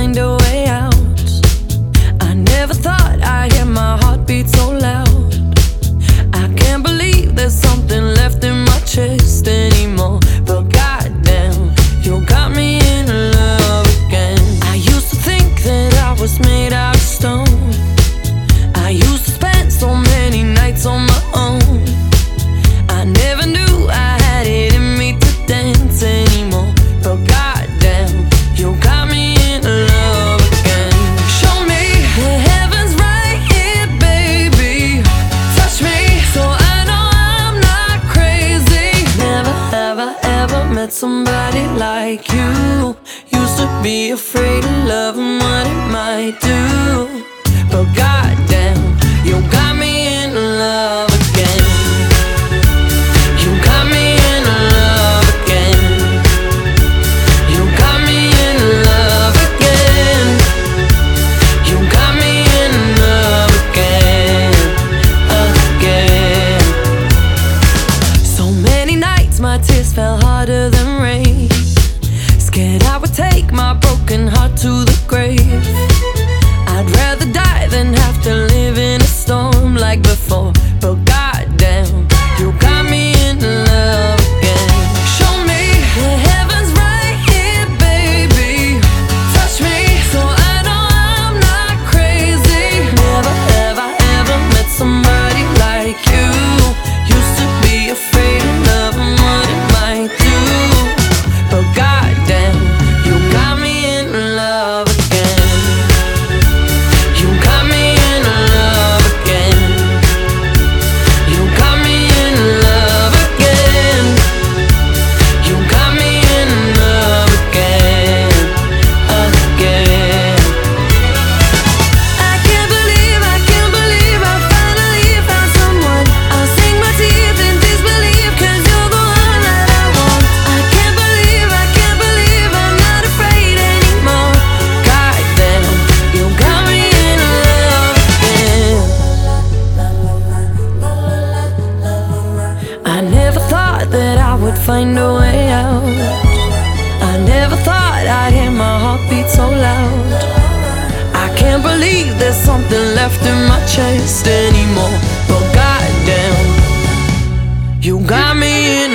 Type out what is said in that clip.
find a way somebody like you. Used to be afraid of love and what it might do. My tears fell harder than rain. Scared I would take my broken heart to the grave. I'd rather die than have to live in a storm like before. Would find a way out. I never thought I'd hear my heartbeat so loud. I can't believe there's something left in my chest anymore. But goddamn, you got me